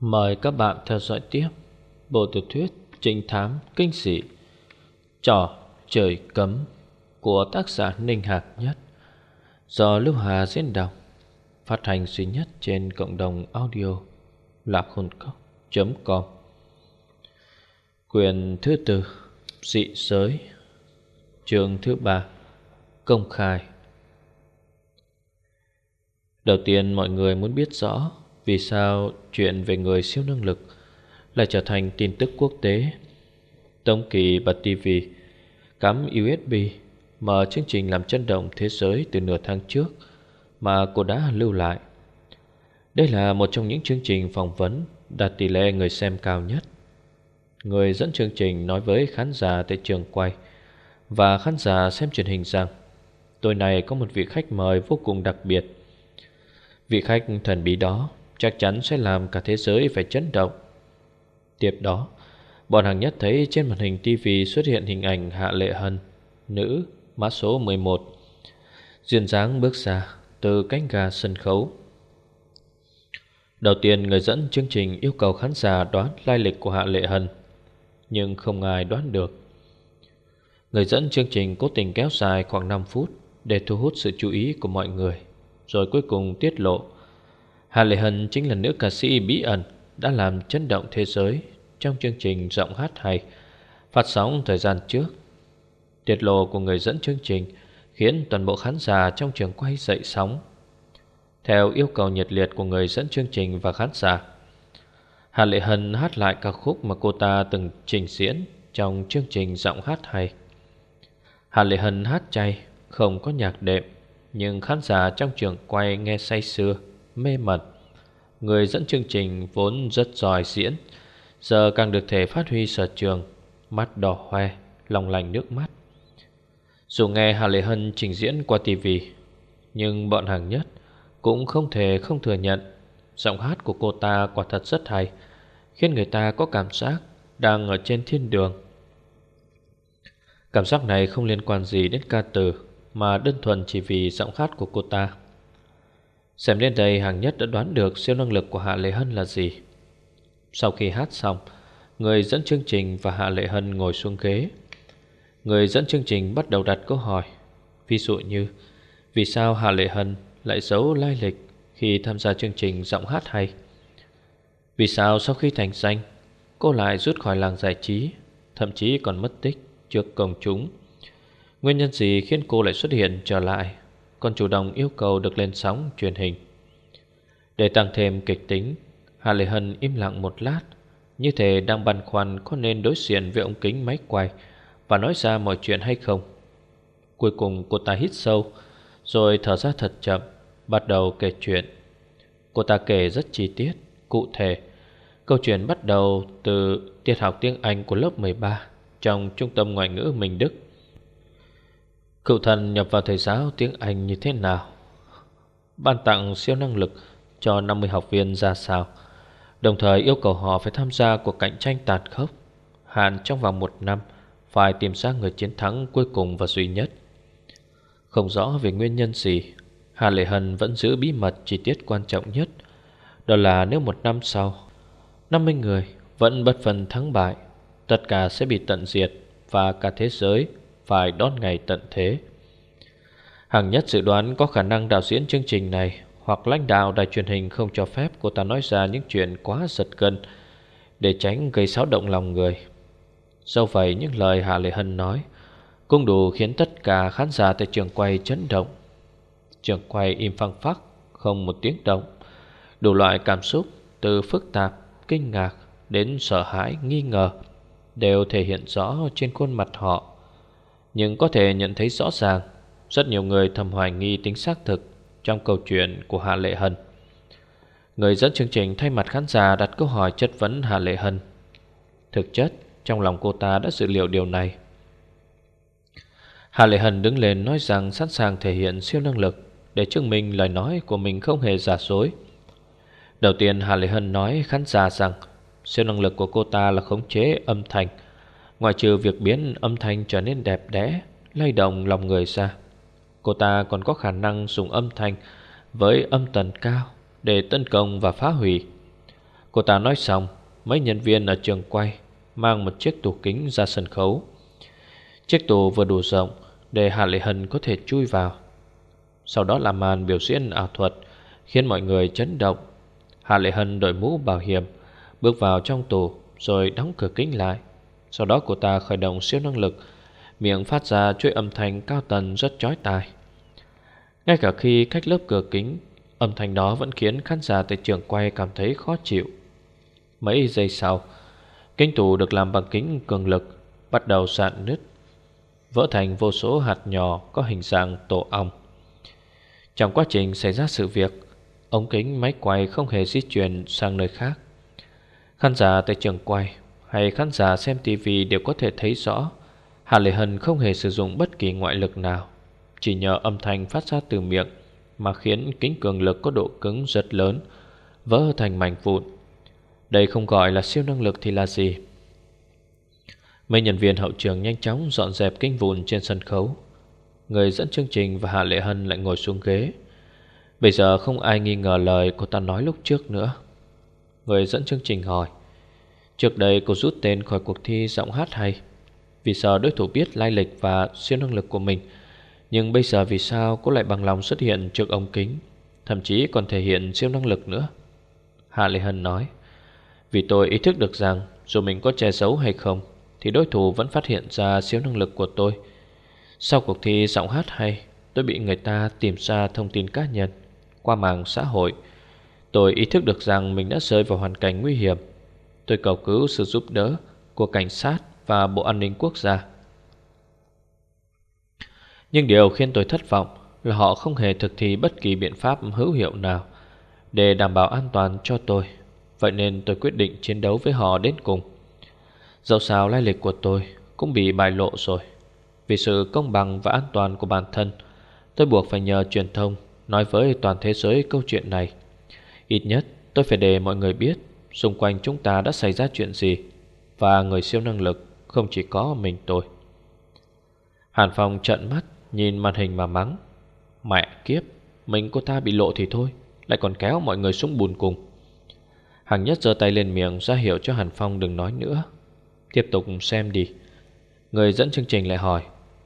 Mời các bạn theo dõi tiếp Bộ tiểu thuyết trinh thám kinh dị, Trò trời cấm Của tác giả Ninh Hạc Nhất, Do Lưu Hà diễn đọc, Phát hành duy nhất trên cộng đồng audio Lạc hồn cốc.com Quyền thứ tư, Dị giới, Chương thứ ba, Công khai. Đầu tiên mọi người muốn biết rõ vì sao chuyện về người siêu năng lực lại trở thành tin tức quốc tế? Tông Kỳ bật TV cắm USB mở chương trình làm chân động thế giới từ nửa tháng trước mà cô đã lưu lại. Đây là một trong những chương trình phỏng vấn đạt tỷ lệ người xem cao nhất. Người dẫn chương trình nói với khán giả tại trường quay và khán giả xem truyền hình rằng, tối nay có một vị khách mời vô cùng đặc biệt. Vị khách thần bí đó chắc chắn sẽ làm cả thế giới phải chấn động. Tiếp đó, bọn hàng nhất thấy trên màn hình TV xuất hiện hình ảnh Hạ Lệ Hân, nữ, mã số 11. Duyên dáng bước ra từ cánh gà sân khấu. Đầu tiên người dẫn chương trình yêu cầu khán giả đoán lai lịch của Hạ Lệ Hân, nhưng không ai đoán được. Người dẫn chương trình cố tình kéo dài khoảng 5 phút để thu hút sự chú ý của mọi người, rồi cuối cùng tiết lộ Hà Lệ Hân chính là nữ ca sĩ bí ẩn đã làm chấn động thế giới trong chương trình giọng hát hay phát sóng thời gian trước. Tiết lộ của người dẫn chương trình khiến toàn bộ khán giả trong trường quay dậy sóng. Theo yêu cầu nhiệt liệt của người dẫn chương trình và khán giả, Hà Lệ Hân hát lại ca khúc mà cô ta từng trình diễn trong chương trình giọng hát hay. Hà Lệ Hân hát chay, không có nhạc đệm, nhưng khán giả trong trường quay nghe say sưa mê mẩn. Người dẫn chương trình vốn rất giỏi diễn Giờ càng được thể phát huy sở trường Mắt đỏ hoe, lòng lành nước mắt. Dù nghe Hà Lệ Hân trình diễn qua tivi Nhưng bọn hàng nhất cũng không thể không thừa nhận Giọng hát của cô ta quả thật rất hay Khiến người ta có cảm giác đang ở trên thiên đường. Cảm giác này không liên quan gì đến ca từ Mà đơn thuần chỉ vì giọng hát của cô ta. Xem đến đây hàng nhất đã đoán được siêu năng lực của Hạ Lệ Hân là gì. Sau khi hát xong, Người dẫn chương trình và Hạ Lệ Hân ngồi xuống ghế. Người dẫn chương trình bắt đầu đặt câu hỏi, Ví dụ như, Vì sao Hạ Lệ Hân lại giấu lai lịch Khi tham gia chương trình giọng hát hay? Vì sao sau khi thành danh, Cô lại rút khỏi làng giải trí, Thậm chí còn mất tích trước công chúng? Nguyên nhân gì khiến cô lại xuất hiện trở lại? Còn chủ động yêu cầu được lên sóng truyền hình. Để tăng thêm kịch tính, Hà Lệ Hân im lặng một lát, như thể đang băn khoăn có nên đối diện với ống kính máy quay và nói ra mọi chuyện hay không. Cuối cùng cô ta hít sâu, rồi thở ra thật chậm, bắt đầu kể chuyện. Cô ta kể rất chi tiết, cụ thể. Câu chuyện bắt đầu từ tiết học tiếng Anh của lớp 13 trong trung tâm ngoại ngữ Minh Đức. Cựu thần nhập vào thầy giáo tiếng Anh như thế nào? Ban tặng siêu năng lực cho 50 học viên ra sao? Đồng thời yêu cầu họ phải tham gia cuộc cạnh tranh tàn khốc. Hạn trong vòng một năm, Phải tìm ra người chiến thắng cuối cùng và duy nhất. Không rõ về nguyên nhân gì, Hà Lệ Hân vẫn giữ bí mật chi tiết quan trọng nhất. Đó là nếu một năm sau 50 người vẫn bất phần thắng bại, Tất cả sẽ bị tận diệt Và cả thế giới phải đón ngày tận thế. Hàng nhất dự đoán có khả năng đạo diễn chương trình này hoặc lãnh đạo đài truyền hình không cho phép cô ta nói ra những chuyện quá giật gân để tránh gây xáo động lòng người. Do vậy những lời Hạ Lệ Hân nói cũng đủ khiến tất cả khán giả tại trường quay chấn động. Trường quay im phăng phắc, không một tiếng động. Đủ loại cảm xúc từ phức tạp, kinh ngạc đến sợ hãi, nghi ngờ đều thể hiện rõ trên khuôn mặt họ. Nhưng có thể nhận thấy rõ ràng, Rất nhiều người thầm hoài nghi tính xác thực Trong câu chuyện của Hạ Lệ Hân. Người dẫn chương trình thay mặt khán giả đặt câu hỏi chất vấn Hạ Lệ Hân. Thực chất, trong lòng cô ta đã dự liệu điều này. Hạ Lệ Hân đứng lên nói rằng sẵn sàng thể hiện siêu năng lực Để chứng minh lời nói của mình không hề giả dối. Đầu tiên Hạ Lệ Hân nói khán giả rằng Siêu năng lực của cô ta là khống chế âm thanh. Ngoài trừ việc biến âm thanh trở nên đẹp đẽ, Lay động lòng người ra, Cô ta còn có khả năng dùng âm thanh Với âm tần cao Để tấn công và phá hủy. Cô ta nói xong, Mấy nhân viên ở trường quay Mang một chiếc tủ kính ra sân khấu. Chiếc tủ vừa đủ rộng Để Hạ Lệ Hân có thể chui vào. Sau đó là màn biểu diễn ảo thuật Khiến mọi người chấn động. Hạ Lệ Hân đội mũ bảo hiểm Bước vào trong tủ Rồi đóng cửa kính lại. Sau đó cô ta khởi động siêu năng lực. Miệng phát ra chuỗi âm thanh cao tần rất chói tai. Ngay cả khi cách lớp cửa kính, Âm thanh đó vẫn khiến khán giả tại trường quay cảm thấy khó chịu. Mấy giây sau, Kính tủ được làm bằng kính cường lực, Bắt đầu sạn nứt, Vỡ thành vô số hạt nhỏ Có hình dạng tổ ong. Trong quá trình xảy ra sự việc, Ống kính máy quay không hề di chuyển sang nơi khác. Khán giả tại trường quay hay khán giả xem tivi đều có thể thấy rõ Hà Lệ Hân không hề sử dụng bất kỳ ngoại lực nào, Chỉ nhờ âm thanh phát ra từ miệng Mà khiến kính cường lực có độ cứng rất lớn, Vỡ thành mảnh vụn. Đây không gọi là siêu năng lực thì là gì? Mấy nhân viên hậu trường nhanh chóng dọn dẹp kính vụn trên sân khấu. Người dẫn chương trình và Hạ Lệ Hân lại ngồi xuống ghế. Bây giờ không ai nghi ngờ lời cô ta nói lúc trước nữa. Người dẫn chương trình hỏi Trước đây cô rút tên khỏi cuộc thi giọng hát hay, Vì sợ đối thủ biết lai lịch và siêu năng lực của mình. Nhưng bây giờ vì sao cô lại bằng lòng xuất hiện trước ống kính, Thậm chí còn thể hiện siêu năng lực nữa? Hạ Lê Hân nói, Vì tôi ý thức được rằng Dù mình có che giấu hay không, Thì đối thủ vẫn phát hiện ra siêu năng lực của tôi. Sau cuộc thi giọng hát hay, Tôi bị người ta tìm ra thông tin cá nhân Qua mạng xã hội. Tôi ý thức được rằng mình đã rơi vào hoàn cảnh nguy hiểm Tôi cầu cứu sự giúp đỡ Của cảnh sát và Bộ An ninh Quốc gia. Nhưng điều khiến tôi thất vọng Là họ không hề thực thi bất kỳ biện pháp hữu hiệu nào Để đảm bảo an toàn cho tôi. Vậy nên tôi quyết định chiến đấu với họ đến cùng. Dẫu sao lai lịch của tôi Cũng bị bại lộ rồi. Vì sự công bằng và an toàn của bản thân, Tôi buộc phải nhờ truyền thông Nói với toàn thế giới câu chuyện này. Ít nhất tôi phải để mọi người biết Xung quanh chúng ta đã xảy ra chuyện gì? Và người siêu năng lực Không chỉ có mình tôi. Hàn Phong trợn mắt, Nhìn màn hình mà mắng. Mẹ kiếp, Mình cô ta bị lộ thì thôi, Lại còn kéo mọi người xuống bùn cùng. Hàng nhất giơ tay lên miệng ra hiệu cho Hàn Phong đừng nói nữa. Tiếp tục xem đi. Người dẫn chương trình lại hỏi,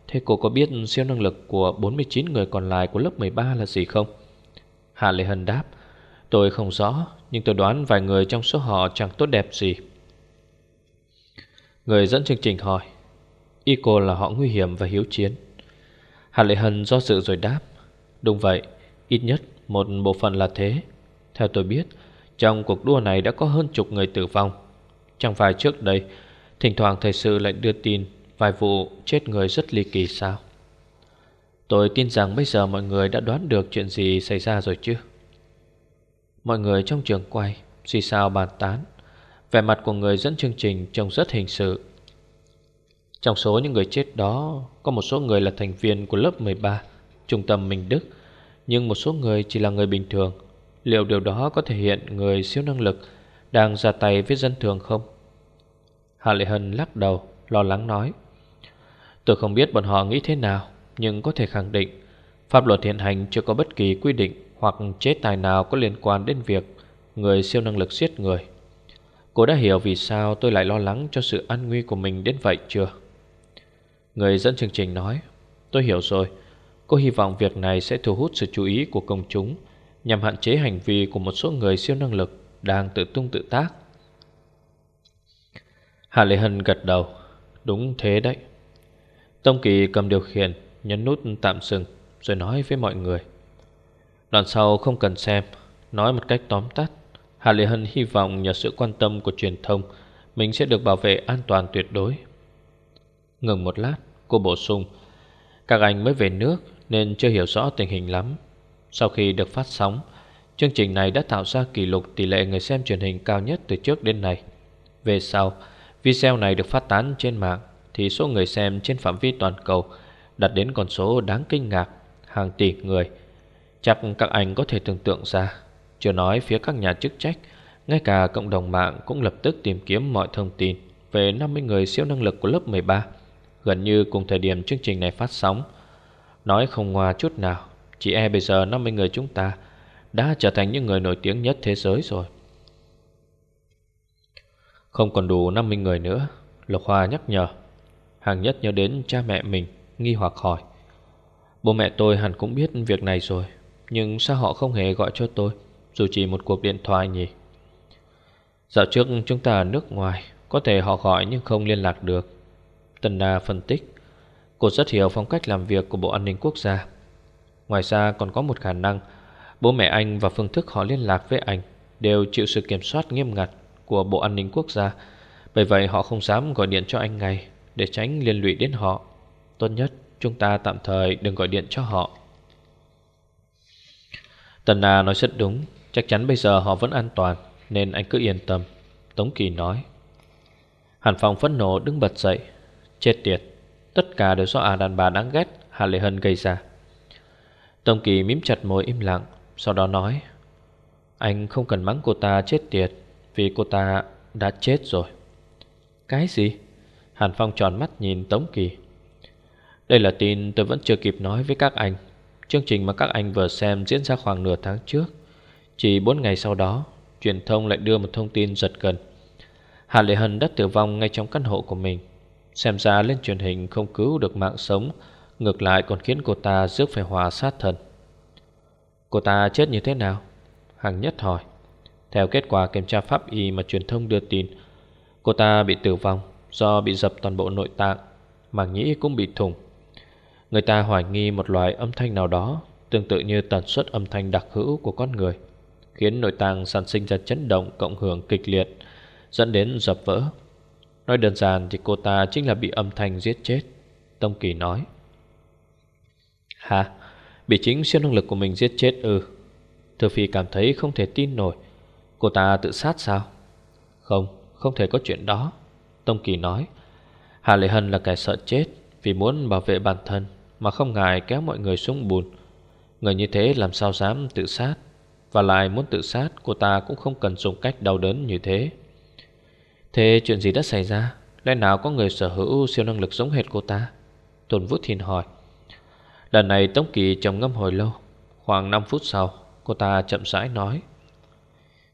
Thế cô có biết siêu năng lực của 49 người còn lại của lớp 13 là gì không? Hạ Lê Hân đáp, Tôi không rõ nhưng tôi đoán vài người trong số họ chẳng tốt đẹp gì. Người dẫn chương trình hỏi Y cô là họ nguy hiểm và hiếu chiến? Hạ Lệ Hân do dự rồi đáp, Đúng vậy, Ít nhất một bộ phận là thế. Theo tôi biết, Trong cuộc đua này đã có hơn chục người tử vong. Chẳng phải trước đây, Thỉnh thoảng thời sự lại đưa tin Vài vụ chết người rất ly kỳ sao? Tôi tin rằng bây giờ mọi người đã đoán được chuyện gì xảy ra rồi chứ. Mọi người trong trường quay, Xì sao bàn tán. Vẻ mặt của người dẫn chương trình trông rất hình sự. Trong số những người chết đó, Có một số người là thành viên của lớp 13 Trung tâm Minh Đức. Nhưng một số người chỉ là người bình thường. Liệu điều đó có thể hiện người siêu năng lực Đang ra tay với dân thường không? Hạ Lệ Hân lắc đầu, Lo lắng nói. Tôi không biết bọn họ nghĩ thế nào, Nhưng có thể khẳng định, Pháp luật hiện hành chưa có bất kỳ quy định. Hoặc chế tài nào có liên quan đến việc Người siêu năng lực giết người. Cô đã hiểu vì sao tôi lại lo lắng Cho sự an nguy của mình đến vậy chưa? Người dẫn chương trình nói, Tôi hiểu rồi. Cô hy vọng việc này sẽ thu hút sự chú ý của công chúng Nhằm hạn chế hành vi của một số người siêu năng lực Đang tự tung tự tác. Hà Lệ Hân gật đầu, Đúng thế đấy. Tông Kỳ cầm điều khiển, Nhấn nút tạm dừng, Rồi nói với mọi người Đoạn sau không cần xem, Nói một cách tóm tắt. Hà Lê Hân hy vọng nhờ sự quan tâm của truyền thông, Mình sẽ được bảo vệ an toàn tuyệt đối. Ngừng một lát, Cô bổ sung, Các anh mới về nước Nên chưa hiểu rõ tình hình lắm. Sau khi được phát sóng, Chương trình này đã tạo ra kỷ lục tỷ lệ người xem truyền hình cao nhất từ trước đến nay. Về sau, Video này được phát tán trên mạng Thì số người xem trên phạm vi toàn cầu Đạt đến con số đáng kinh ngạc, Hàng tỷ người. Chắc các anh có thể tưởng tượng ra, Chưa nói phía các nhà chức trách, Ngay cả cộng đồng mạng cũng lập tức tìm kiếm mọi thông tin Về 50 người siêu năng lực của lớp 13 Gần như cùng thời điểm chương trình này phát sóng. Nói không ngoa chút nào, Chỉ e bây giờ 50 người chúng ta Đã trở thành những người nổi tiếng nhất thế giới rồi. Không còn đủ 50 người nữa, Lộc Hoa nhắc nhở. Hàng nhất nhớ đến cha mẹ mình, Nghi hoặc hỏi. Bố mẹ tôi hẳn cũng biết việc này rồi. Nhưng sao họ không hề gọi cho tôi, Dù chỉ một cuộc điện thoại nhỉ? Dạo trước chúng ta ở nước ngoài, Có thể họ gọi nhưng không liên lạc được. Tân Na phân tích, Cô rất hiểu phong cách làm việc của Bộ An ninh Quốc gia. Ngoài ra còn có một khả năng, Bố mẹ anh và phương thức họ liên lạc với anh Đều chịu sự kiểm soát nghiêm ngặt Của Bộ An ninh Quốc gia. Bởi vậy họ không dám gọi điện cho anh ngay, Để tránh liên lụy đến họ. Tốt nhất chúng ta tạm thời đừng gọi điện cho họ. Tần Na nói rất đúng, Chắc chắn bây giờ họ vẫn an toàn, Nên anh cứ yên tâm, Tống Kỳ nói. Hàn Phong phẫn nộ đứng bật dậy. Chết tiệt, Tất cả đều do à đàn bà đáng ghét, Hà Lệ Hân gây ra. Tống Kỳ mím chặt môi im lặng, Sau đó nói, Anh không cần mắng cô ta chết tiệt, Vì cô ta đã chết rồi. Cái gì? Hàn Phong tròn mắt nhìn Tống Kỳ. Đây là tin tôi vẫn chưa kịp nói với các anh Chương trình mà các anh vừa xem diễn ra khoảng nửa tháng trước. Chỉ 4 ngày sau đó, Truyền thông lại đưa một thông tin giật gần Hà Lệ Hân đã tử vong ngay trong căn hộ của mình. Xem ra lên truyền hình không cứu được mạng sống, Ngược lại còn khiến cô ta rước phải hòa sát thân. Cô ta chết như thế nào? Hằng nhất hỏi. Theo kết quả kiểm tra pháp y mà truyền thông đưa tin, Cô ta bị tử vong do bị dập toàn bộ nội tạng, Màng nhĩ cũng bị thủng. Người ta hoài nghi một loại âm thanh nào đó Tương tự như tần suất âm thanh đặc hữu của con người Khiến nội tạng sản sinh ra chấn động cộng hưởng kịch liệt Dẫn đến dập vỡ. Nói đơn giản thì cô ta chính là bị âm thanh giết chết Tông Kỳ nói. Hả? Bị chính siêu năng lực của mình giết chết ư? Thừa Phi cảm thấy không thể tin nổi. Cô ta tự sát sao? Không, không thể có chuyện đó Tông Kỳ nói. Hà Lệ Hân là kẻ sợ chết Vì muốn bảo vệ bản thân. Mà không ngại kéo mọi người xuống bùn. Người như thế làm sao dám tự sát? Và lại muốn tự sát, Cô ta cũng không cần dùng cách đau đớn như thế. Thế chuyện gì đã xảy ra? Lẽ nào có người sở hữu siêu năng lực giống hệt cô ta? Tôn Vũ Thiên hỏi. Lần này Tống Kỳ trầm ngâm hồi lâu. Khoảng 5 phút sau, Cô ta chậm rãi nói.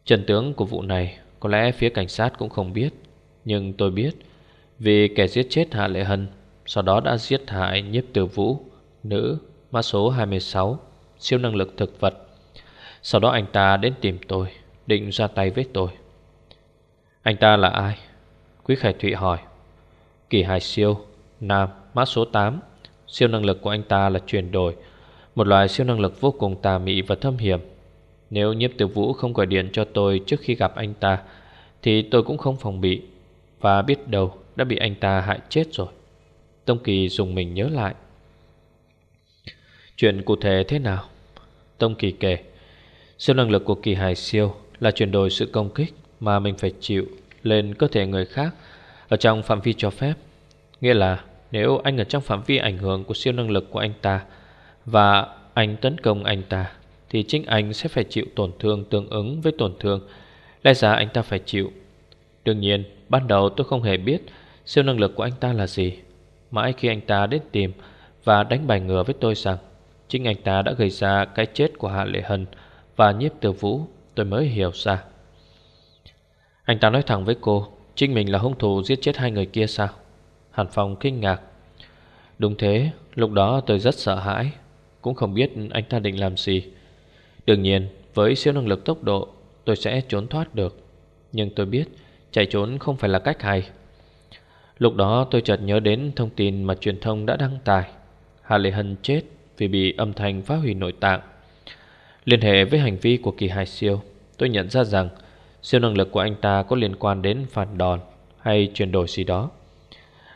Trần tướng của vụ này, Có lẽ phía cảnh sát cũng không biết. Nhưng tôi biết, Vì kẻ giết chết Hạ Lệ Hân sau đó đã giết hại nhiếp tử vũ, Nữ mã số 26 Siêu năng lực thực vật. Sau đó anh ta đến tìm tôi, Định ra tay với tôi. Anh ta là ai? Quý Khải Thụy hỏi. Kỳ Hải Siêu, Nam mã số 8 Siêu năng lực của anh ta là chuyển đổi, Một loại siêu năng lực vô cùng tà mị và thâm hiểm. Nếu nhiếp tử vũ không gọi điện cho tôi trước khi gặp anh ta, Thì tôi cũng không phòng bị, Và biết đâu đã bị anh ta hại chết rồi. Tông Kỳ dùng mình nhớ lại Chuyện cụ thể thế nào? Tông Kỳ kể Siêu năng lực của Kỳ Hải Siêu là chuyển đổi sự công kích mà mình phải chịu lên cơ thể người khác ở trong phạm vi cho phép. Nghĩa là nếu anh ở trong phạm vi ảnh hưởng của siêu năng lực của anh ta và anh tấn công anh ta thì chính anh sẽ phải chịu tổn thương tương ứng với tổn thương lẽ ra anh ta phải chịu. Đương nhiên, ban đầu tôi không hề biết siêu năng lực của anh ta là gì. Mãi khi anh ta đến tìm và đánh bài ngừa với tôi rằng chính anh ta đã gây ra cái chết của Hạ Lệ Hân và nhiếp tử vũ, tôi mới hiểu ra. Anh ta nói thẳng với cô, chính mình là hung thủ giết chết hai người kia sao? Hàn Phong kinh ngạc Đúng thế Lúc đó tôi rất sợ hãi Cũng không biết anh ta định làm gì Đương nhiên với siêu năng lực tốc độ Tôi sẽ trốn thoát được Nhưng tôi biết chạy trốn không phải là cách hay Lúc đó tôi chợt nhớ đến thông tin mà truyền thông đã đăng tải. Hà Lệ Hân chết vì bị âm thanh phá hủy nội tạng. Liên hệ với hành vi của kỳ hải siêu, Tôi nhận ra rằng Siêu năng lực của anh ta có liên quan đến phản đòn Hay chuyển đổi gì đó.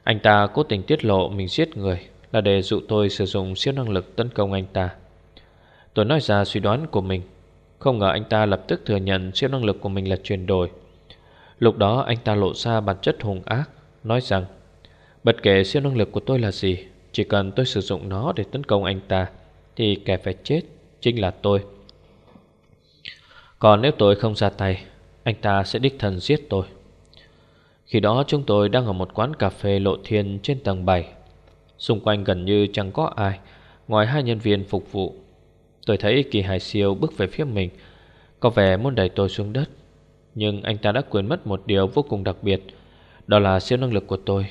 Anh ta cố tình tiết lộ mình giết người Là để dụ tôi sử dụng siêu năng lực tấn công anh ta. Tôi nói ra suy đoán của mình. Không ngờ anh ta lập tức thừa nhận siêu năng lực của mình là chuyển đổi. Lúc đó anh ta lộ ra bản chất hùng ác. Nói rằng, Bất kể siêu năng lực của tôi là gì, Chỉ cần tôi sử dụng nó để tấn công anh ta, Thì kẻ phải chết Chính là tôi. Còn nếu tôi không ra tay, Anh ta sẽ đích thân giết tôi. Khi đó chúng tôi đang ở một quán cà phê lộ thiên trên tầng 7 Xung quanh gần như chẳng có ai, Ngoài hai nhân viên phục vụ. Tôi thấy kỳ hải siêu bước về phía mình, Có vẻ muốn đẩy tôi xuống đất. Nhưng anh ta đã quên mất một điều vô cùng đặc biệt. Đó là siêu năng lực của tôi.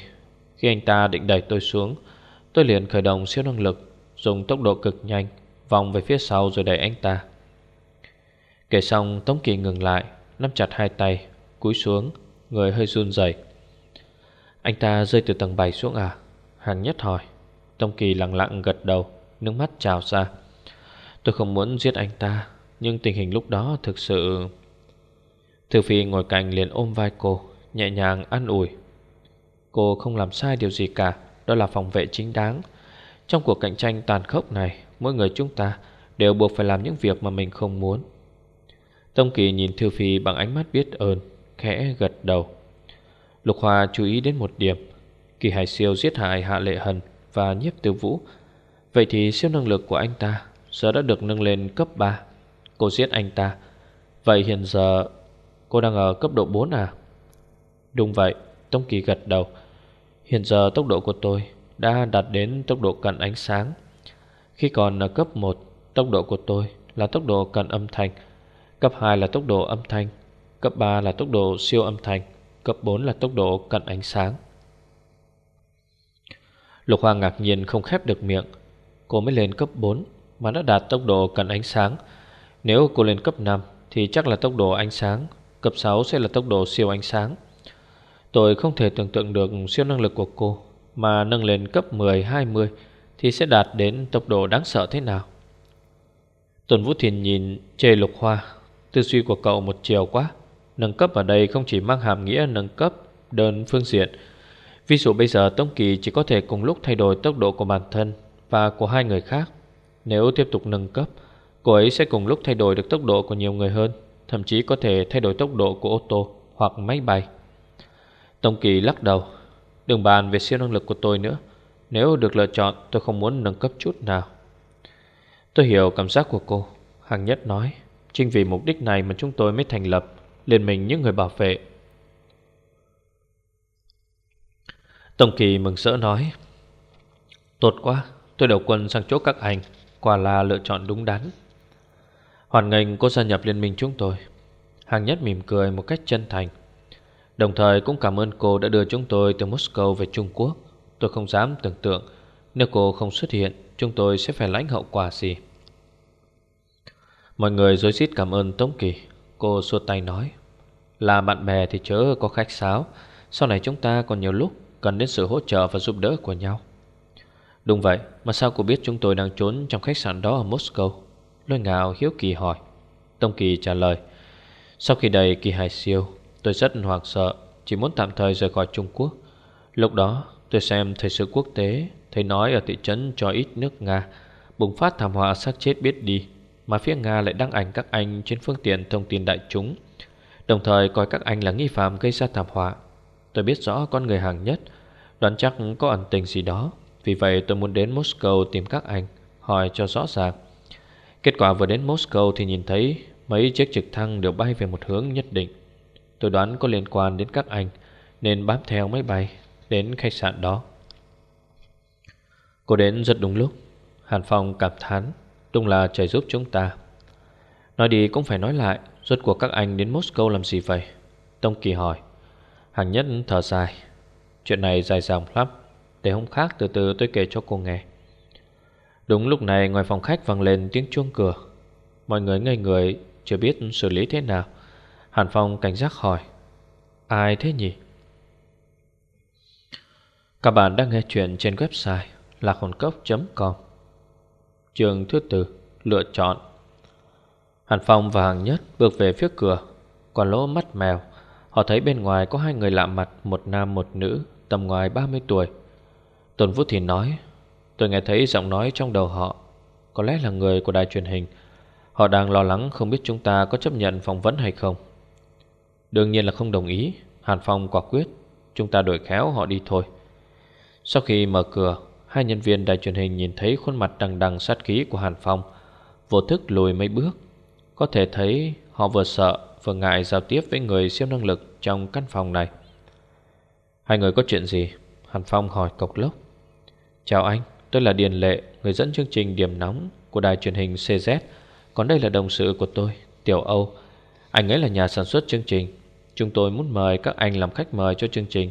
Khi anh ta định đẩy tôi xuống, Tôi liền khởi động siêu năng lực, Dùng tốc độ cực nhanh, Vòng về phía sau rồi đẩy anh ta. Kể xong, Tống Kỳ ngừng lại, Nắm chặt hai tay, Cúi xuống, Người hơi run rẩy. Anh ta rơi từ tầng 7 xuống à? Hàng nhất hỏi. Tống Kỳ lặng lặng gật đầu, Nước mắt trào ra. Tôi không muốn giết anh ta, Nhưng tình hình lúc đó thực sự Thư Phi ngồi cạnh liền ôm vai cô. Nhẹ nhàng an ủi. Cô không làm sai điều gì cả, Đó là phòng vệ chính đáng. Trong cuộc cạnh tranh tàn khốc này, Mỗi người chúng ta đều buộc phải làm những việc mà mình không muốn. Tông Kỳ nhìn Thư Phi bằng ánh mắt biết ơn, Khẽ gật đầu. Lục Hòa chú ý đến một điểm, Kỳ Hải Siêu giết hại Hạ Lệ Hần Và nhiếp tiêu vũ. Vậy thì siêu năng lực của anh ta Giờ đã được nâng lên cấp 3 Cô giết anh ta. Vậy hiện giờ cô đang ở cấp độ 4 à? Đúng vậy Tống Kỳ gật đầu Hiện giờ tốc độ của tôi đã đạt đến tốc độ cận ánh sáng Khi còn ở cấp 1 Tốc độ của tôi là tốc độ cận âm thanh Cấp 2 là tốc độ âm thanh Cấp 3 là tốc độ siêu âm thanh Cấp 4 là tốc độ cận ánh sáng Lục Hoa ngạc nhiên không khép được miệng Cô mới lên cấp 4 Mà đã đạt tốc độ cận ánh sáng Nếu cô lên cấp 5 Thì chắc là tốc độ ánh sáng Cấp 6 sẽ là tốc độ siêu ánh sáng Tôi không thể tưởng tượng được siêu năng lực của cô, Mà nâng lên cấp 10-20 Thì sẽ đạt đến tốc độ đáng sợ thế nào? Tuần Vũ Thiền nhìn chê lục hoa, Tư duy của cậu một chiều quá. Nâng cấp ở đây không chỉ mang hàm nghĩa nâng cấp đơn phương diện. Ví dụ bây giờ Tông Kỳ chỉ có thể cùng lúc thay đổi tốc độ của bản thân và của hai người khác. Nếu tiếp tục nâng cấp, Cô ấy sẽ cùng lúc thay đổi được tốc độ của nhiều người hơn, Thậm chí có thể thay đổi tốc độ của ô tô hoặc máy bay. Tông Kỳ lắc đầu. Đừng bàn về siêu năng lực của tôi nữa. Nếu được lựa chọn, tôi không muốn nâng cấp chút nào. Tôi hiểu cảm giác của cô. Hằng Nhất nói, Chính vì mục đích này mà chúng tôi mới thành lập, Liên minh những người bảo vệ. Tông kỳ mừng rỡ nói, Tốt quá, Tôi đầu quân sang chỗ các anh, Quả là lựa chọn đúng đắn. Hoàn ngành, cô gia nhập liên minh chúng tôi. Hàng nhất mỉm cười một cách chân thành. Đồng thời cũng cảm ơn cô đã đưa chúng tôi từ Moscow về Trung Quốc. Tôi không dám tưởng tượng Nếu cô không xuất hiện, Chúng tôi sẽ phải lãnh hậu quả gì. Mọi người dối xít cảm ơn Tống Kỳ. Cô xua tay nói, Là bạn bè thì chớ có khách sáo. Sau này chúng ta còn nhiều lúc Cần đến sự hỗ trợ và giúp đỡ của nhau. Đúng vậy, Mà sao cô biết chúng tôi đang trốn trong khách sạn đó ở Moscow? Lôi ngạo hiếu kỳ hỏi. Tông Kỳ trả lời, Sau khi đầy kỳ hài siêu Tôi rất hoảng sợ, Chỉ muốn tạm thời rời khỏi Trung Quốc. Lúc đó, tôi xem thời sự quốc tế, Thấy nói ở thị trấn cho ít nước Nga, Bùng phát thảm họa xác chết biết đi, Mà phía Nga lại đăng ảnh các anh Trên phương tiện thông tin đại chúng. Đồng thời coi các anh là nghi phạm gây ra thảm họa. Tôi biết rõ con người hàng nhất, Đoán chắc có ẩn tình gì đó, Vì vậy tôi muốn đến Moscow tìm các anh, Hỏi cho rõ ràng. Kết quả vừa đến Moscow thì nhìn thấy Mấy chiếc trực thăng đều bay về một hướng nhất định. Tôi đoán có liên quan đến các anh, Nên bám theo máy bay Đến khách sạn đó. Cô đến rất đúng lúc. Hàn Phong cảm thán, Đúng là trời giúp chúng ta. Nói đi cũng phải nói lại, Rốt cuộc các anh đến Moscow làm gì vậy? Tông Kỳ hỏi. Hàng nhất thở dài. Chuyện này dài dòng lắm. Để hôm khác từ từ tôi kể cho cô nghe. Đúng lúc này, ngoài phòng khách vang lên tiếng chuông cửa. Mọi người ngây người, Chưa biết xử lý thế nào. Hàn Phong cảnh giác hỏi, Ai thế nhỉ? Các bạn đang nghe chuyện trên website lạc hồn cốc.com Trường thứ tư, Lựa chọn. Hàn Phong và Hàng Nhất bước về phía cửa, Còn lỗ mắt mèo. Họ thấy bên ngoài có hai người lạ mặt, Một nam, một nữ, Tầm ngoài 30 tuổi. Tôn Vũ thì nói, Tôi nghe thấy giọng nói trong đầu họ. Có lẽ là người của đài truyền hình. Họ đang lo lắng không biết chúng ta có chấp nhận phỏng vấn hay không. Đương nhiên là không đồng ý. Hàn Phong quả quyết Chúng ta đổi khéo họ đi thôi. Sau khi mở cửa Hai nhân viên đài truyền hình nhìn thấy khuôn mặt đằng đằng sát khí của Hàn Phong Vô thức lùi mấy bước. Có thể thấy họ vừa sợ Vừa ngại giao tiếp với người siêu năng lực Trong căn phòng này. Hai người có chuyện gì? Hàn Phong hỏi cộc lốc. Chào anh, tôi là Điền Lệ Người dẫn chương trình Điểm Nóng của đài truyền hình CZ Còn đây là đồng sự của tôi, Tiểu Âu. Anh ấy là nhà sản xuất chương trình. Chúng tôi muốn mời các anh làm khách mời cho chương trình,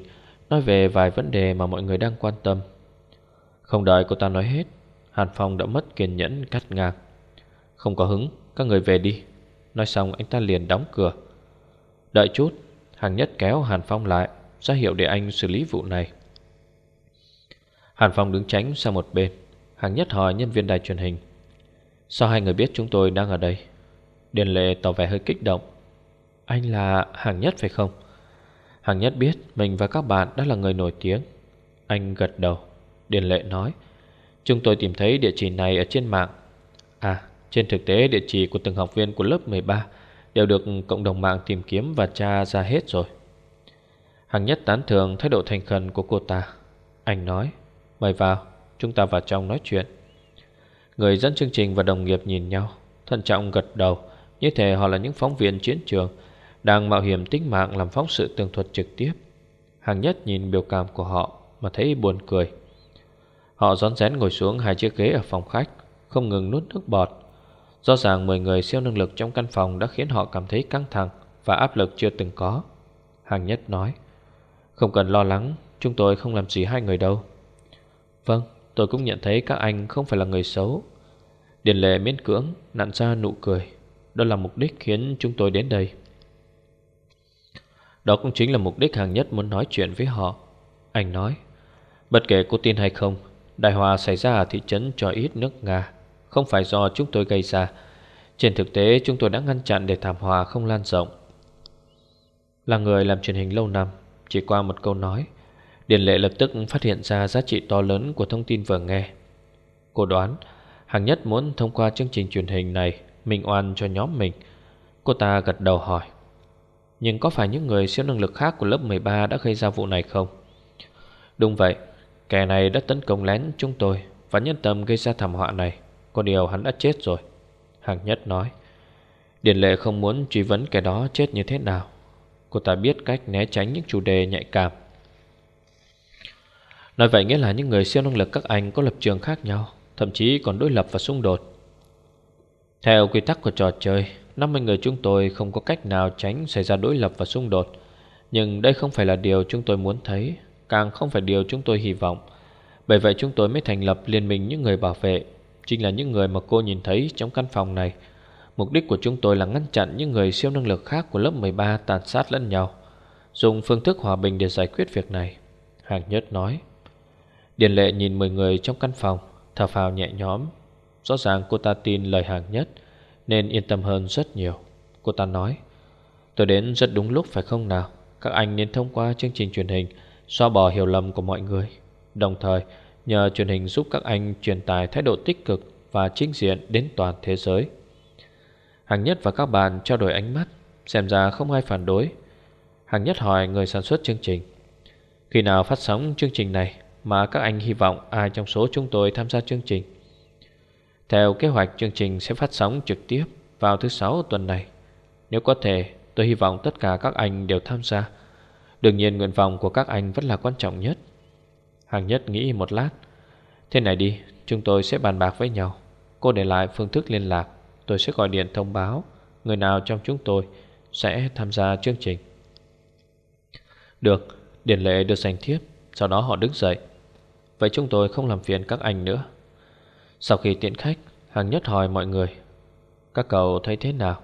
Nói về vài vấn đề mà mọi người đang quan tâm. Không đợi cô ta nói hết, Hàn Phong đã mất kiên nhẫn cắt ngang. Không có hứng, Các người về đi. Nói xong, anh ta liền đóng cửa. Đợi chút, Hàng nhất kéo Hàn Phong lại, ra hiệu để anh xử lý vụ này. Hàn Phong đứng tránh sang một bên. Hàng nhất hỏi nhân viên đài truyền hình. Sao hai người biết chúng tôi đang ở đây? Điền lệ tỏ vẻ hơi kích động. Anh là Hàng nhất phải không? Hàng nhất biết mình và các bạn đã là người nổi tiếng. Anh gật đầu, Điền lệ nói, Chúng tôi tìm thấy địa chỉ này ở trên mạng. À trên thực tế địa chỉ của từng học viên của lớp 13 Đều được cộng đồng mạng tìm kiếm và tra ra hết rồi. Hàng nhất tán thường thái độ thành khẩn của cô ta. Anh nói, Mời vào, Chúng ta vào trong nói chuyện. Người dẫn chương trình và đồng nghiệp nhìn nhau, Thận trọng gật đầu, Như thể họ là những phóng viên chiến trường đang mạo hiểm tính mạng làm phóng sự tường thuật trực tiếp. Hàng nhất nhìn biểu cảm của họ Mà thấy buồn cười. Họ rón rén ngồi xuống hai chiếc ghế ở phòng khách, Không ngừng nuốt nước bọt. Rõ ràng 10 người siêu năng lực trong căn phòng Đã khiến họ cảm thấy căng thẳng Và áp lực chưa từng có. Hàng nhất nói, Không cần lo lắng, Chúng tôi không làm gì hai người đâu. Vâng tôi cũng nhận thấy các anh không phải là người xấu. Điền lệ miễn cưỡng Nặn ra nụ cười. Đó là mục đích khiến chúng tôi đến đây. Đó cũng chính là mục đích hàng nhất muốn nói chuyện với họ. Anh nói, Bất kể cô tin hay không, Đại hòa xảy ra ở thị trấn cho ít nước Nga, Không phải do chúng tôi gây ra. Trên thực tế, chúng tôi đã ngăn chặn để thảm họa không lan rộng. Là người làm truyền hình lâu năm, Chỉ qua một câu nói, Điền lệ lập tức phát hiện ra giá trị to lớn của thông tin vừa nghe. Cô đoán, Hàng nhất muốn thông qua chương trình truyền hình này Minh oan cho nhóm mình. Cô ta gật đầu hỏi nhưng có phải những người siêu năng lực khác của lớp 13 đã gây ra vụ này không? Đúng vậy, Kẻ này đã tấn công lén chúng tôi Và nhân tâm gây ra thảm họa này. Có điều hắn đã chết rồi. Hàng nhất nói, Điền lệ không muốn truy vấn kẻ đó chết như thế nào. Cô ta biết cách né tránh những chủ đề nhạy cảm. Nói vậy nghĩa là những người siêu năng lực các anh có lập trường khác nhau, Thậm chí còn đối lập và xung đột. Theo quy tắc của trò chơi 50 người chúng tôi không có cách nào tránh xảy ra đối lập và xung đột. Nhưng đây không phải là điều chúng tôi muốn thấy, Càng không phải điều chúng tôi hy vọng. Bởi vậy chúng tôi mới thành lập liên minh những người bảo vệ, Chính là những người mà cô nhìn thấy trong căn phòng này. Mục đích của chúng tôi là ngăn chặn những người siêu năng lực khác của lớp 13 tàn sát lẫn nhau, Dùng phương thức hòa bình để giải quyết việc này Hàng nhất nói. Điền lệ nhìn 10 người trong căn phòng, Thở phào nhẹ nhõm. Rõ ràng cô ta tin lời hàng nhất. Nên yên tâm hơn rất nhiều. Cô ta nói, Tôi đến rất đúng lúc, phải không nào? Các anh nên thông qua chương trình truyền hình, Xóa bỏ hiểu lầm của mọi người. Đồng thời, nhờ truyền hình giúp các anh truyền tải thái độ tích cực Và chính diện đến toàn thế giới. Hàng nhất và các bạn trao đổi ánh mắt, Xem ra không ai phản đối. Hàng nhất hỏi người sản xuất chương trình, Khi nào phát sóng chương trình này Mà các anh hy vọng ai trong số chúng tôi tham gia chương trình? Theo kế hoạch, chương trình sẽ phát sóng trực tiếp Vào thứ sáu tuần này. Nếu có thể, tôi hy vọng tất cả các anh đều tham gia. Đương nhiên, nguyện vọng của các anh vẫn là quan trọng nhất. Hàng nhất nghĩ một lát. Thế này đi, Chúng tôi sẽ bàn bạc với nhau. Cô để lại phương thức liên lạc. Tôi sẽ gọi điện thông báo. Người nào trong chúng tôi sẽ tham gia chương trình. Được, Điền lệ được giành thiếp. Sau đó họ đứng dậy. Vậy chúng tôi không làm phiền các anh nữa. Sau khi tiện khách Hàng nhất hỏi mọi người, Các cậu thấy thế nào?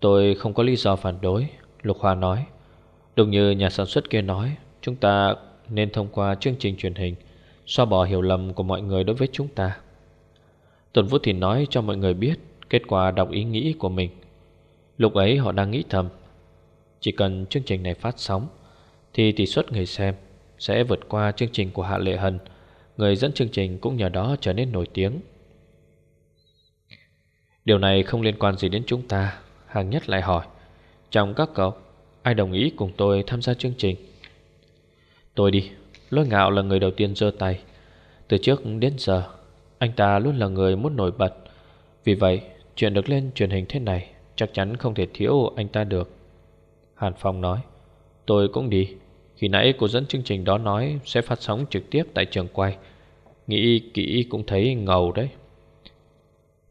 Tôi không có lý do phản đối, Lục Hoa nói. Đúng như nhà sản xuất kia nói, Chúng ta nên thông qua chương trình truyền hình, Xóa bỏ hiểu lầm của mọi người đối với chúng ta. Tuần Vũ thì nói cho mọi người biết Kết quả đọc ý nghĩ của mình. Lúc ấy họ đang nghĩ thầm, Chỉ cần chương trình này phát sóng, Thì tỷ suất người xem Sẽ vượt qua chương trình của Hạ Lệ Hân Người dẫn chương trình cũng nhờ đó trở nên nổi tiếng. Điều này không liên quan gì đến chúng ta, Hàng nhất lại hỏi. Trong các cậu, Ai đồng ý cùng tôi tham gia chương trình? Tôi đi. Lôi ngạo là người đầu tiên giơ tay. Từ trước đến giờ, Anh ta luôn là người muốn nổi bật. Vì vậy, chuyện được lên truyền hình thế này Chắc chắn không thể thiếu anh ta được. Hàn Phong nói. Tôi cũng đi. Khi nãy cô dẫn chương trình đó nói Sẽ phát sóng trực tiếp tại trường quay. Nghĩ kỹ cũng thấy ngầu đấy.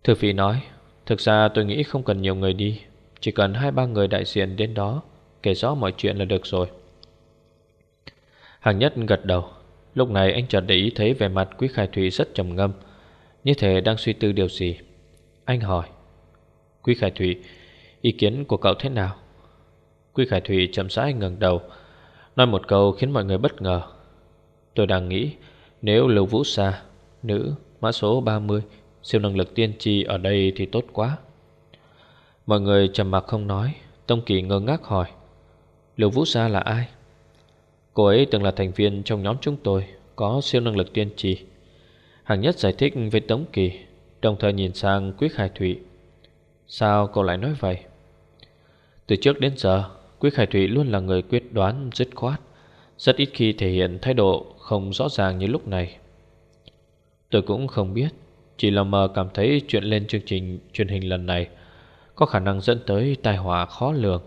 Thư Phi nói, Thực ra tôi nghĩ không cần nhiều người đi. Chỉ cần hai ba người đại diện đến đó, Kể rõ mọi chuyện là được rồi. Hàng nhất gật đầu. Lúc này anh chợt để ý thấy vẻ mặt Quý Khải Thủy rất trầm ngâm. Như thể đang suy tư điều gì. Anh hỏi, Quý Khải Thủy Ý kiến của cậu thế nào? Quý Khải Thủy chậm rãi ngẩng đầu. Nói một câu khiến mọi người bất ngờ. Tôi đang nghĩ, Nếu Lưu Vũ Sa, Nữ, mã số 30 Siêu năng lực tiên tri ở đây thì tốt quá. Mọi người trầm mặc không nói, Tông Kỳ ngơ ngác hỏi, Lưu Vũ Sa là ai? Cô ấy từng là thành viên trong nhóm chúng tôi, Có siêu năng lực tiên tri. Hàng nhất giải thích với Tống Kỳ, Đồng thời nhìn sang Quý Khải Thụy. Sao cô lại nói vậy? Từ trước đến giờ Quý Khải Thủy luôn là người quyết đoán dứt khoát, Rất ít khi thể hiện thái độ không rõ ràng như lúc này. Tôi cũng không biết, Chỉ là mờ cảm thấy chuyện lên chương trình, truyền hình lần này Có khả năng dẫn tới tai họa khó lường,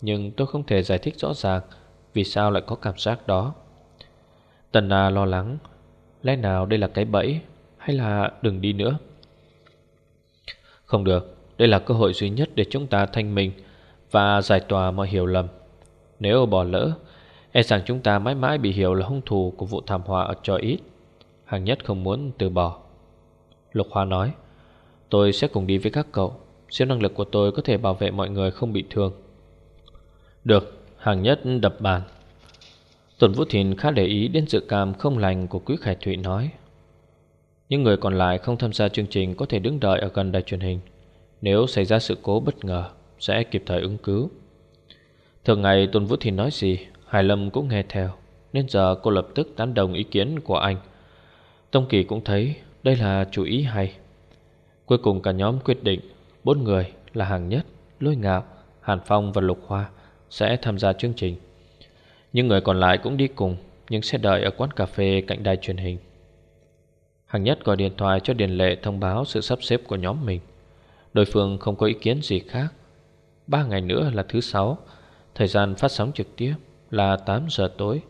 Nhưng tôi không thể giải thích rõ ràng Vì sao lại có cảm giác đó. Tần Na lo lắng, Lẽ nào đây là cái bẫy Hay là đừng đi nữa? Không được, Đây là cơ hội duy nhất để chúng ta thanh minh. Và giải tỏa mọi hiểu lầm. Nếu bỏ lỡ E rằng chúng ta mãi mãi bị hiểu là hung thủ Của vụ thảm họa ở Cho Ít. Hàng nhất không muốn từ bỏ. Lục Hoa nói, Tôi sẽ cùng đi với các cậu. Siêu năng lực của tôi có thể bảo vệ mọi người không bị thương. Được. Hàng nhất đập bàn. Tuần Vũ Thìn khá để ý đến dự cảm không lành của Quý Khải Thụy nói, Những người còn lại không tham gia chương trình có thể đứng đợi ở gần đài truyền hình. Nếu xảy ra sự cố bất ngờ sẽ kịp thời ứng cứu. Thường ngày tôn Vũ Thìn nói gì Hải Lâm cũng nghe theo Nên giờ cô lập tức tán đồng ý kiến của anh. Tông Kỳ cũng thấy đây là chủ ý hay. Cuối cùng cả nhóm quyết định Bốn người là hàng nhất, lôi ngạo, Hàn Phong và Lục Hoa Sẽ tham gia chương trình. Những người còn lại cũng đi cùng Nhưng sẽ đợi ở quán cà phê cạnh đài truyền hình. Hàng nhất gọi điện thoại cho Điền Lệ thông báo sự sắp xếp của nhóm mình. Đối phương không có ý kiến gì khác. Ba ngày nữa là thứ sáu. Thời gian phát sóng trực tiếp là 8 giờ tối.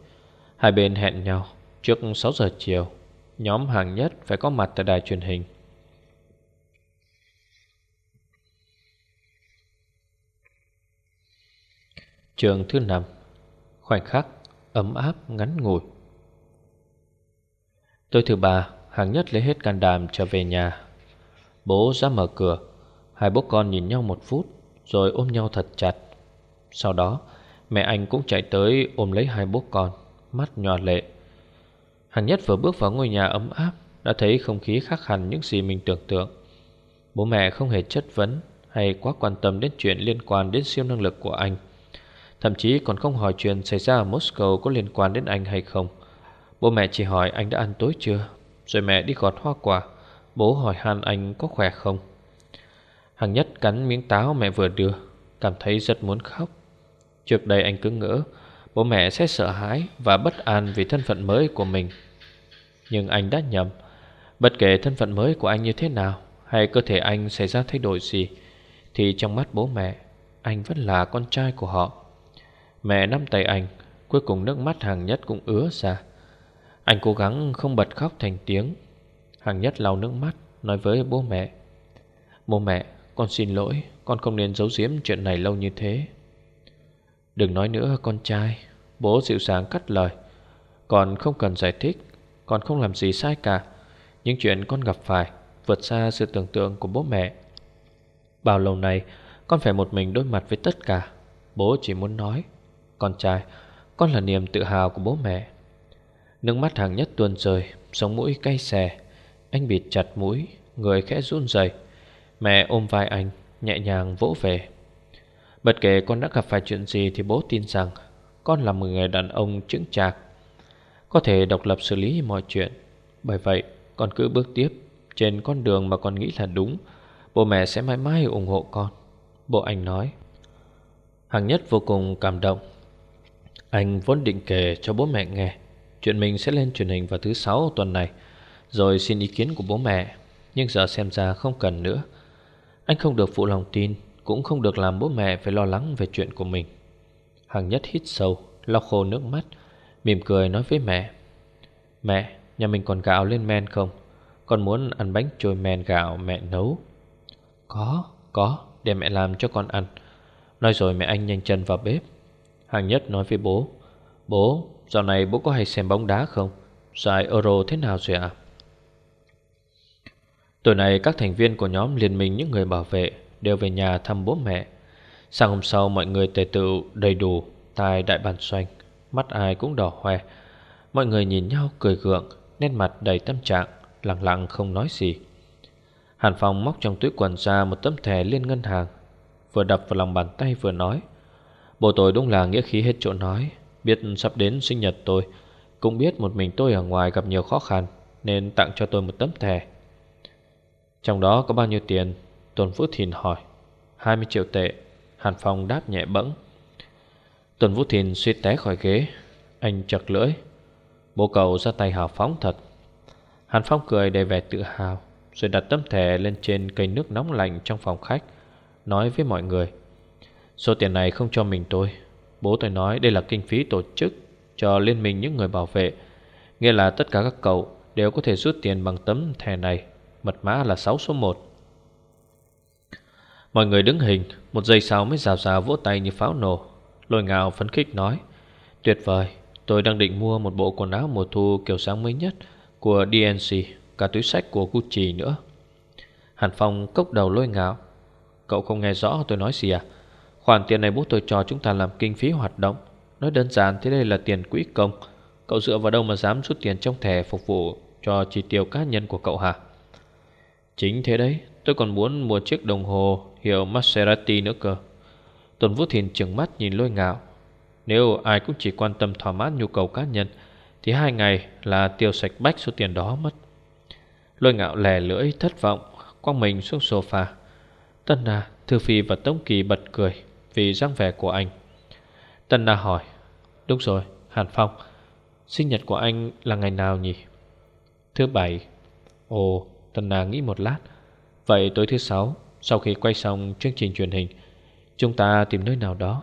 Hai bên hẹn nhau trước 6 giờ chiều. Nhóm hàng nhất phải có mặt tại đài truyền hình. Trường thứ năm. Khoảnh khắc ấm áp ngắn ngủi. Tôi thứ ba, Hàng nhất lấy hết can đảm trở về nhà. Bố ra mở cửa. Hai bố con nhìn nhau một phút. Rồi ôm nhau thật chặt. Sau đó, mẹ anh cũng chạy tới ôm lấy hai bố con, Mắt nhòa lệ. Hàn nhất vừa bước vào ngôi nhà ấm áp, Đã thấy không khí khác hẳn những gì mình tưởng tượng. Bố mẹ không hề chất vấn Hay quá quan tâm đến chuyện liên quan đến siêu năng lực của anh. Thậm chí còn không hỏi chuyện xảy ra ở Moscow có liên quan đến anh hay không. Bố mẹ chỉ hỏi anh đã ăn tối chưa, Rồi mẹ đi gọt hoa quả. Bố hỏi han anh có khỏe không. Hàng nhất cắn miếng táo mẹ vừa đưa, Cảm thấy rất muốn khóc. Trước đây anh cứ ngỡ, Bố mẹ sẽ sợ hãi và bất an vì thân phận mới của mình. Nhưng anh đã nhầm, Bất kể thân phận mới của anh như thế nào, Hay cơ thể anh xảy ra thay đổi gì, Thì trong mắt bố mẹ, Anh vẫn là con trai của họ. Mẹ nắm tay anh, Cuối cùng nước mắt hàng nhất cũng ứa ra. Anh cố gắng không bật khóc thành tiếng. Hàng nhất lau nước mắt, Nói với bố mẹ. Bố mẹ con xin lỗi, Con không nên giấu giếm chuyện này lâu như thế. Đừng nói nữa, con trai. Bố dịu dàng cắt lời. Con không cần giải thích, Con không làm gì sai cả. Những chuyện con gặp phải Vượt xa sự tưởng tượng của bố mẹ. Bao lâu nay, Con phải một mình đối mặt với tất cả. Bố chỉ muốn nói, Con trai, Con là niềm tự hào của bố mẹ. Nước mắt hàng nhất tuôn rơi, Sống mũi cay xè. Anh bịt chặt mũi, Người khẽ run rẩy. Mẹ ôm vai anh, Nhẹ nhàng vỗ về. Bất kể con đã gặp phải chuyện gì Thì bố tin rằng Con là một người đàn ông chững chạc, Có thể độc lập xử lý mọi chuyện. Bởi vậy, con cứ bước tiếp Trên con đường mà con nghĩ là đúng. Bố mẹ sẽ mãi mãi ủng hộ con. Bố anh nói. Hàng nhất vô cùng cảm động. Anh vốn định kể cho bố mẹ nghe. Chuyện mình sẽ lên truyền hình vào thứ sáu tuần này, Rồi xin ý kiến của bố mẹ. Nhưng giờ xem ra không cần nữa. Anh không được phụ lòng tin Cũng không được làm bố mẹ phải lo lắng về chuyện của mình Hàng nhất hít sâu Lau khô nước mắt Mỉm cười nói với mẹ Mẹ, nhà mình còn gạo lên men không? Con muốn ăn bánh trôi men gạo mẹ nấu Có, có, để mẹ làm cho con ăn Nói rồi mẹ anh nhanh chân vào bếp Hàng nhất nói với bố Bố, dạo này bố có hay xem bóng đá không? Giải Euro thế nào rồi ạ? À? Tối nay các thành viên của nhóm liên minh những người bảo vệ Đều về nhà thăm bố mẹ. Sáng hôm sau, mọi người tề tự đầy đủ tai đại bàn xoanh Mắt ai cũng đỏ hoe. Mọi người nhìn nhau cười gượng, Nét mặt đầy tâm trạng, Lặng lặng không nói gì. Hàn Phong móc trong túi quần ra một tấm thẻ liên ngân hàng, Vừa đập vào lòng bàn tay vừa nói Bộ tôi đúng là nghĩa khí hết chỗ nói. Biết sắp đến sinh nhật tôi, Cũng biết một mình tôi ở ngoài gặp nhiều khó khăn, Nên tặng cho tôi một tấm thẻ. Trong đó có bao nhiêu tiền? Tôn Vũ Thìn hỏi. 20 triệu tệ. Hàn Phong đáp nhẹ bẫng. Tôn Vũ Thìn suy té khỏi ghế. Anh chật lưỡi. Bố cậu ra tay hào phóng thật. Hàn Phong cười đầy vẻ tự hào, Rồi đặt tấm thẻ lên trên cây nước nóng lạnh trong phòng khách, Nói với mọi người. Số tiền này không cho mình tôi. Bố tôi nói đây là kinh phí tổ chức Cho liên minh những người bảo vệ. Nghĩa là tất cả các cậu Đều có thể rút tiền bằng tấm thẻ này. Mật mã là 6 số 1 Mọi người đứng hình, Một giây sau mới rào rào vỗ tay như pháo nổ. Lôi ngào phấn khích nói, Tuyệt vời, Tôi đang định mua một bộ quần áo mùa thu kiểu sáng mới nhất Của DNC Cả túi sách của Gucci nữa. Hàn Phong cốc đầu lôi ngạo, Cậu không nghe rõ tôi nói gì à? Khoản tiền này bố tôi cho chúng ta làm kinh phí hoạt động. Nói đơn giản thế đây là tiền quỹ công. Cậu dựa vào đâu mà dám rút tiền trong thẻ phục vụ Cho chi tiêu cá nhân của cậu hả? Chính thế đấy Tôi còn muốn mua chiếc đồng hồ Hiệu Maserati nữa cơ. Tuần Vũ Thìn trừng mắt nhìn lôi ngạo. Nếu ai cũng chỉ quan tâm thỏa mãn nhu cầu cá nhân Thì hai ngày là tiêu sạch bách số tiền đó mất. Lôi ngạo lè lưỡi thất vọng Quăng mình xuống sofa. Tân Na, Thư Phi và Tống Kỳ bật cười Vì dáng vẻ của anh. Tân Na hỏi Đúng rồi, Hàn Phong Sinh nhật của anh là ngày nào nhỉ? Thứ bảy Ồ, Tần Na nghĩ một lát. Vậy tối thứ sáu, Sau khi quay xong chương trình truyền hình, Chúng ta tìm nơi nào đó.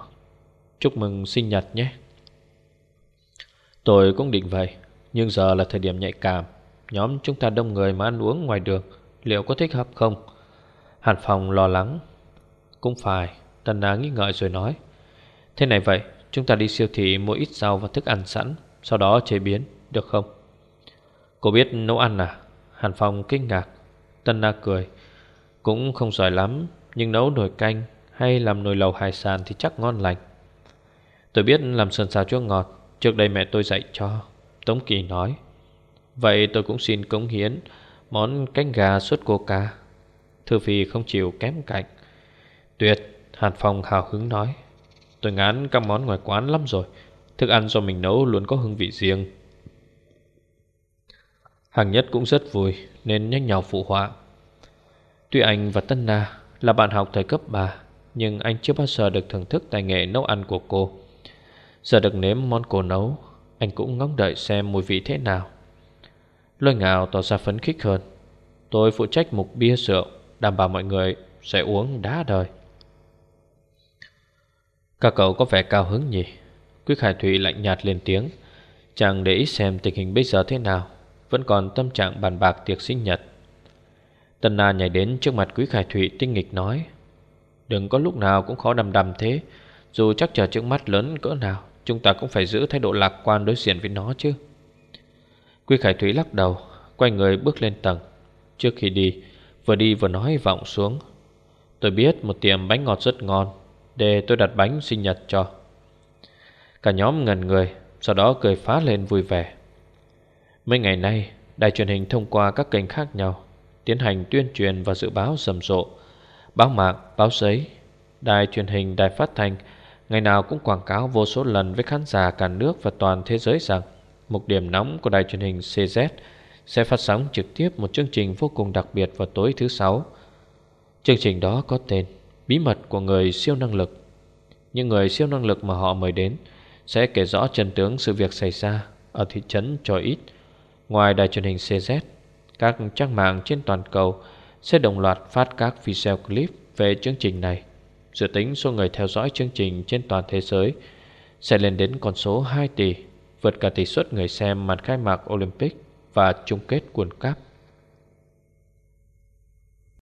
Chúc mừng sinh nhật nhé. Tôi cũng định vậy, Nhưng giờ là thời điểm nhạy cảm. Nhóm chúng ta đông người mà ăn uống ngoài đường, Liệu có thích hợp không? Hàn Phong lo lắng. Cũng phải Tần Á nghĩ ngợi rồi nói. Thế này vậy, Chúng ta đi siêu thị mua ít rau và thức ăn sẵn, Sau đó chế biến, Được không? Cô biết nấu ăn à? Hàn Phong kinh ngạc, Tân Na cười. Cũng không giỏi lắm, Nhưng nấu nồi canh Hay làm nồi lầu hải sản thì chắc ngon lành. Tôi biết làm sơn xào chua ngọt, Trước đây mẹ tôi dạy cho, Tống Kỳ nói. Vậy tôi cũng xin cống hiến Món canh gà suốt coca Thư Phi không chịu kém cạnh. Tuyệt, Hàn Phong hào hứng nói. Tôi ngán các món ngoài quán lắm rồi. Thức ăn do mình nấu luôn có hương vị riêng. Hàng nhất cũng rất vui, Nên nhanh nhào phụ họa. Tuy anh và Tân Na là bạn học thời cấp 3 Nhưng anh chưa bao giờ được thưởng thức tài nghệ nấu ăn của cô. Giờ được nếm món cô nấu, Anh cũng ngóng đợi xem mùi vị thế nào. Lôi ngào tỏ ra phấn khích hơn. Tôi phụ trách mục bia rượu, Đảm bảo mọi người sẽ uống đá đời. Các cậu có vẻ cao hứng nhỉ? Quý Khải Thụy lạnh nhạt lên tiếng, Chẳng để ý xem tình hình bây giờ thế nào. Vẫn còn tâm trạng bàn bạc tiệc sinh nhật. Tần Na nhảy đến trước mặt Quý Khải Thụy tinh nghịch nói, Đừng có lúc nào cũng khó đầm đầm thế, Dù chắc chờ trước mắt lớn cỡ nào, Chúng ta cũng phải giữ thái độ lạc quan đối diện với nó chứ. Quý Khải thụy lắc đầu, Quay người bước lên tầng. Trước khi đi, Vừa đi vừa nói vọng xuống, Tôi biết một tiệm bánh ngọt rất ngon, Để tôi đặt bánh sinh nhật cho. Cả nhóm ngần người, Sau đó cười phá lên vui vẻ. Mấy ngày nay Đài truyền hình thông qua các kênh khác nhau Tiến hành tuyên truyền và dự báo rầm rộ Báo mạng, báo giấy Đài truyền hình, đài phát thanh Ngày nào cũng quảng cáo vô số lần với khán giả cả nước và toàn thế giới rằng Một điểm nóng của đài truyền hình CZ sẽ phát sóng trực tiếp một chương trình vô cùng đặc biệt vào tối thứ sáu. Chương trình đó có tên Bí mật của người siêu năng lực. Những người siêu năng lực mà họ mời đến sẽ kể rõ chân tướng sự việc xảy ra ở thị trấn Tròi Ít. Ngoài đài truyền hình CZ, các trang mạng trên toàn cầu sẽ đồng loạt phát các video clip về chương trình này. Dự tính số người theo dõi chương trình trên toàn thế giới sẽ lên đến con số 2 tỷ, vượt cả tỷ suất người xem màn khai mạc Olympic và chung kết World Cup.